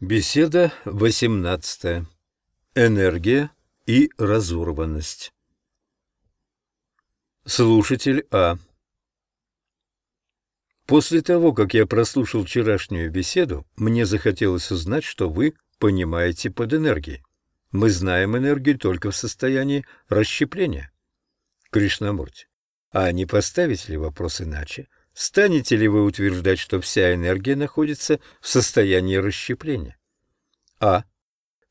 Беседа 18. Энергия и разорванность. Слушатель А. После того, как я прослушал вчерашнюю беседу, мне захотелось узнать, что вы понимаете под энергией. Мы знаем энергию только в состоянии расщепления. Кришнамурти. А не поставить ли вопрос иначе? Станете ли вы утверждать, что вся энергия находится в состоянии расщепления? А.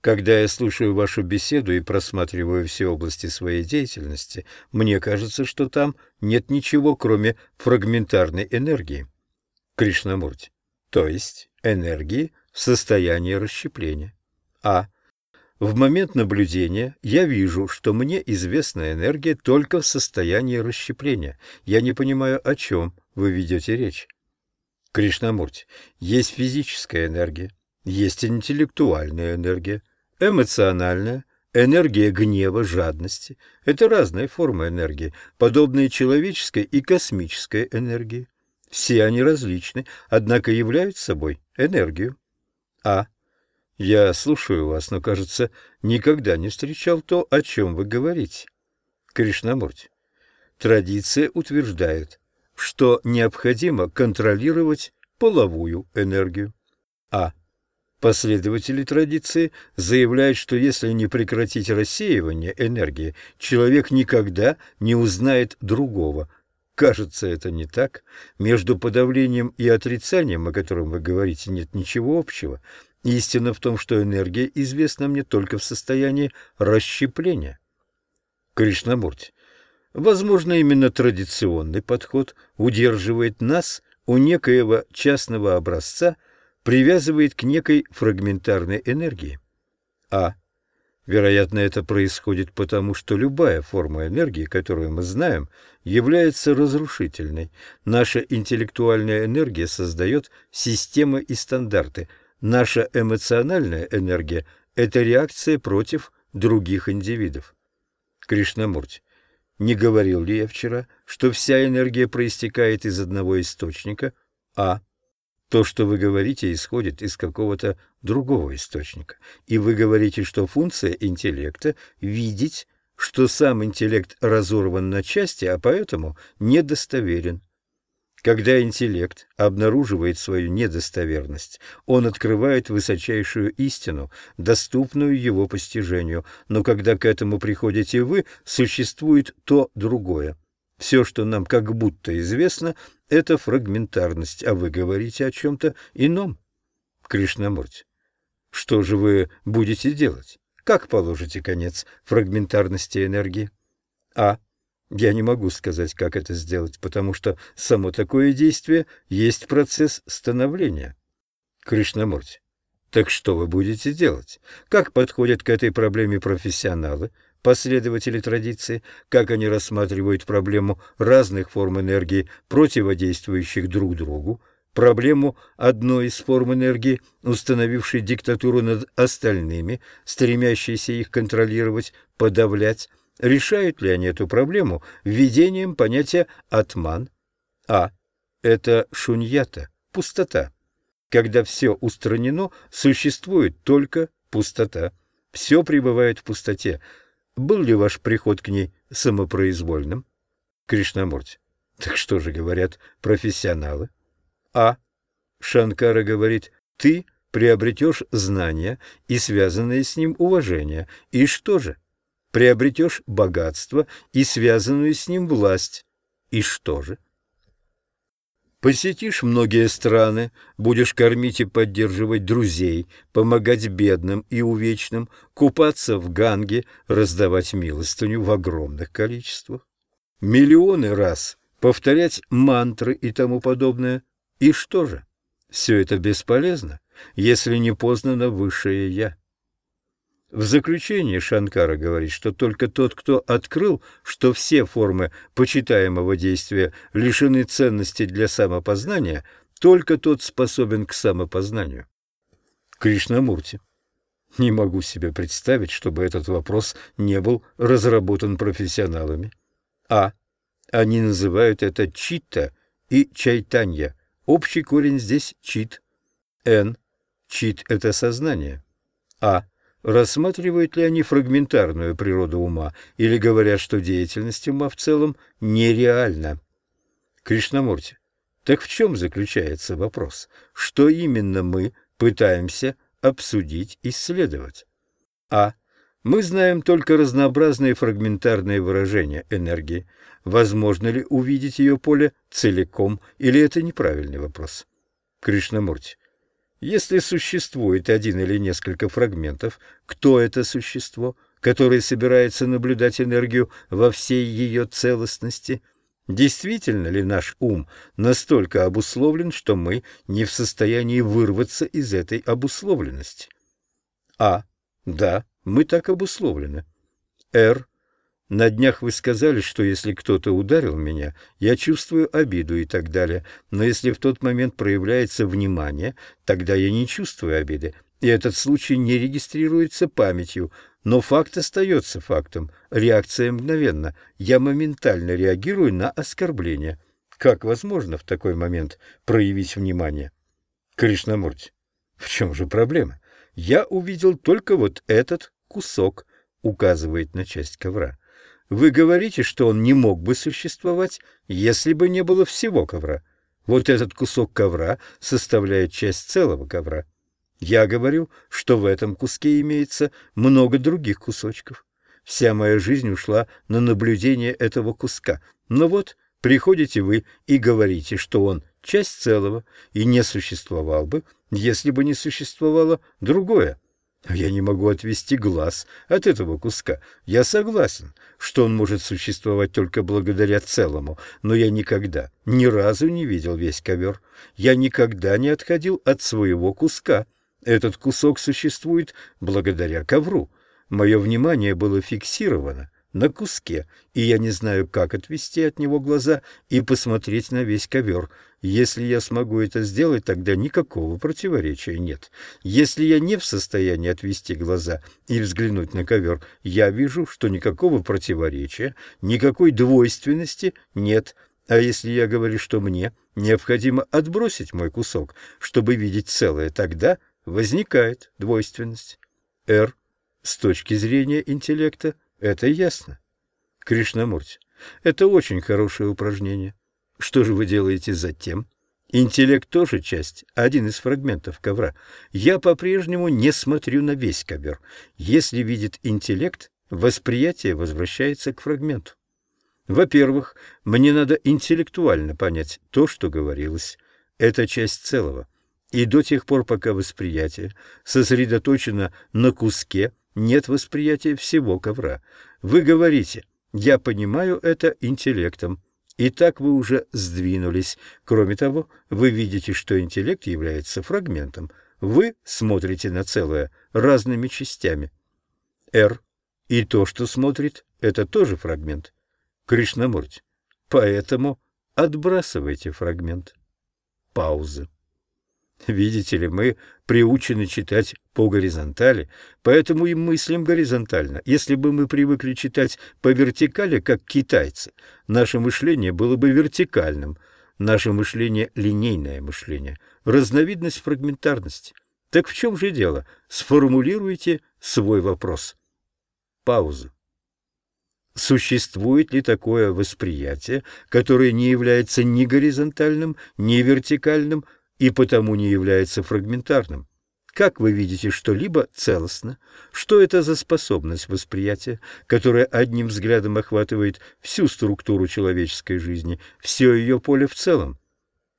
Когда я слушаю вашу беседу и просматриваю все области своей деятельности, мне кажется, что там нет ничего, кроме фрагментарной энергии. Кришнамурти. То есть энергии в состоянии расщепления. А. В момент наблюдения я вижу, что мне известна энергия только в состоянии расщепления. Я не понимаю, о чем вы ведете речь. Кришнамурти, есть физическая энергия, есть интеллектуальная энергия, эмоциональная, энергия гнева, жадности. Это разные формы энергии, подобные человеческой и космической энергии. Все они различны, однако являются собой энергию. А. Я слушаю вас, но, кажется, никогда не встречал то, о чем вы говорите. Кришнамурти. Традиция утверждает, что необходимо контролировать половую энергию. А. Последователи традиции заявляют, что если не прекратить рассеивание энергии, человек никогда не узнает другого. Кажется, это не так. Между подавлением и отрицанием, о котором вы говорите, нет ничего общего. Истина в том, что энергия известна мне только в состоянии расщепления. Кришнамурти, возможно, именно традиционный подход удерживает нас у некоего частного образца, привязывает к некой фрагментарной энергии. А. Вероятно, это происходит потому, что любая форма энергии, которую мы знаем, является разрушительной. Наша интеллектуальная энергия создает системы и стандарты – Наша эмоциональная энергия – это реакция против других индивидов. Кришнамурти, не говорил ли я вчера, что вся энергия проистекает из одного источника, а то, что вы говорите, исходит из какого-то другого источника. И вы говорите, что функция интеллекта – видеть, что сам интеллект разорван на части, а поэтому недостоверен. Когда интеллект обнаруживает свою недостоверность, он открывает высочайшую истину, доступную его постижению, но когда к этому приходите вы, существует то другое. Все, что нам как будто известно, это фрагментарность, а вы говорите о чем-то ином. Кришнамурти, что же вы будете делать? Как положите конец фрагментарности энергии? А. Я не могу сказать, как это сделать, потому что само такое действие есть процесс становления. Кришнамурти. Так что вы будете делать? Как подходят к этой проблеме профессионалы, последователи традиции, как они рассматривают проблему разных форм энергии, противодействующих друг другу, проблему одной из форм энергии, установившей диктатуру над остальными, стремящейся их контролировать, подавлять, Решают ли они эту проблему введением понятия «атман»? А. Это шуньята, пустота. Когда все устранено, существует только пустота. Все пребывает в пустоте. Был ли ваш приход к ней самопроизвольным? Кришнамурти. Так что же говорят профессионалы? А. Шанкара говорит, ты приобретешь знания и связанное с ним уважение. И что же? Приобретешь богатство и связанную с ним власть. И что же? Посетишь многие страны, будешь кормить и поддерживать друзей, помогать бедным и увечным, купаться в Ганге, раздавать милостыню в огромных количествах. Миллионы раз повторять мантры и тому подобное. И что же? Все это бесполезно, если не познано высшее «Я». В заключение Шанкара говорит, что только тот, кто открыл, что все формы почитаемого действия лишены ценности для самопознания, только тот способен к самопознанию. Кришнамурти. Не могу себе представить, чтобы этот вопрос не был разработан профессионалами. А. Они называют это читта и чайтанья. Общий корень здесь чит. Н. чит это сознание? А. Рассматривают ли они фрагментарную природу ума или говорят, что деятельность ума в целом нереальна? Кришнамурти, так в чем заключается вопрос? Что именно мы пытаемся обсудить, исследовать? А. Мы знаем только разнообразные фрагментарные выражения энергии. Возможно ли увидеть ее поле целиком, или это неправильный вопрос? Кришнамурти. Если существует один или несколько фрагментов, кто это существо, которое собирается наблюдать энергию во всей ее целостности – Действительно ли наш ум настолько обусловлен, что мы не в состоянии вырваться из этой обусловленности? А. Да, мы так обусловлены. Р. На днях вы сказали, что если кто-то ударил меня, я чувствую обиду и так далее, но если в тот момент проявляется внимание, тогда я не чувствую обиды, и этот случай не регистрируется памятью, но факт остается фактом. Реакция мгновенна. Я моментально реагирую на оскорбление. Как возможно в такой момент проявить внимание? Кришнамурти, в чем же проблема? Я увидел только вот этот кусок, указывает на часть ковра. Вы говорите, что он не мог бы существовать, если бы не было всего ковра. Вот этот кусок ковра составляет часть целого ковра. Я говорю, что в этом куске имеется много других кусочков. Вся моя жизнь ушла на наблюдение этого куска. Но вот приходите вы и говорите, что он часть целого и не существовал бы, если бы не существовало другое. Я не могу отвести глаз от этого куска. Я согласен, что он может существовать только благодаря целому, но я никогда, ни разу не видел весь ковер. Я никогда не отходил от своего куска. Этот кусок существует благодаря ковру. Мое внимание было фиксировано на куске, и я не знаю, как отвести от него глаза и посмотреть на весь ковер. Если я смогу это сделать, тогда никакого противоречия нет. Если я не в состоянии отвести глаза и взглянуть на ковер, я вижу, что никакого противоречия, никакой двойственности нет. А если я говорю, что мне необходимо отбросить мой кусок, чтобы видеть целое, тогда возникает двойственность. R с точки зрения интеллекта это ясно. Кришнамурти, это очень хорошее упражнение. Что же вы делаете затем? Интеллект тоже часть, один из фрагментов ковра. Я по-прежнему не смотрю на весь ковер. Если видит интеллект, восприятие возвращается к фрагменту. Во-первых, мне надо интеллектуально понять то, что говорилось. Это часть целого. И до тех пор, пока восприятие сосредоточено на куске, нет восприятия всего ковра. Вы говорите «я понимаю это интеллектом». И так вы уже сдвинулись. Кроме того, вы видите, что интеллект является фрагментом. Вы смотрите на целое разными частями. Р. И то, что смотрит, это тоже фрагмент. Кришнамурти. Поэтому отбрасывайте фрагмент. Пауза. Видите ли, мы приучены читать по горизонтали, поэтому и мыслим горизонтально. Если бы мы привыкли читать по вертикали, как китайцы, наше мышление было бы вертикальным. Наше мышление — линейное мышление, разновидность фрагментарности. Так в чем же дело? Сформулируйте свой вопрос. Пауза. Существует ли такое восприятие, которое не является ни горизонтальным, ни вертикальным, и потому не является фрагментарным. Как вы видите что-либо целостно? Что это за способность восприятия, которая одним взглядом охватывает всю структуру человеческой жизни, все ее поле в целом?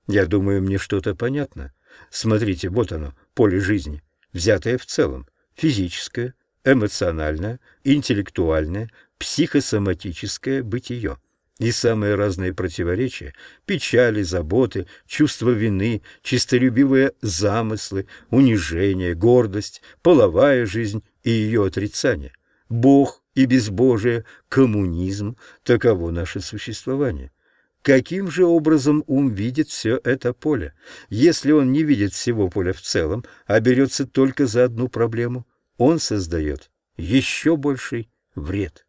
Я думаю, мне что-то понятно. Смотрите, вот оно, поле жизни, взятое в целом, физическое, эмоциональное, интеллектуальное, психосоматическое бытие и самые разные противоречия, печали, заботы, чувство вины, чистолюбивые замыслы, унижение, гордость, половая жизнь и ее отрицание, Бог и безбожие, коммунизм – таково наше существование. Каким же образом ум видит все это поле? Если он не видит всего поля в целом, а берется только за одну проблему, он создает еще больший вред.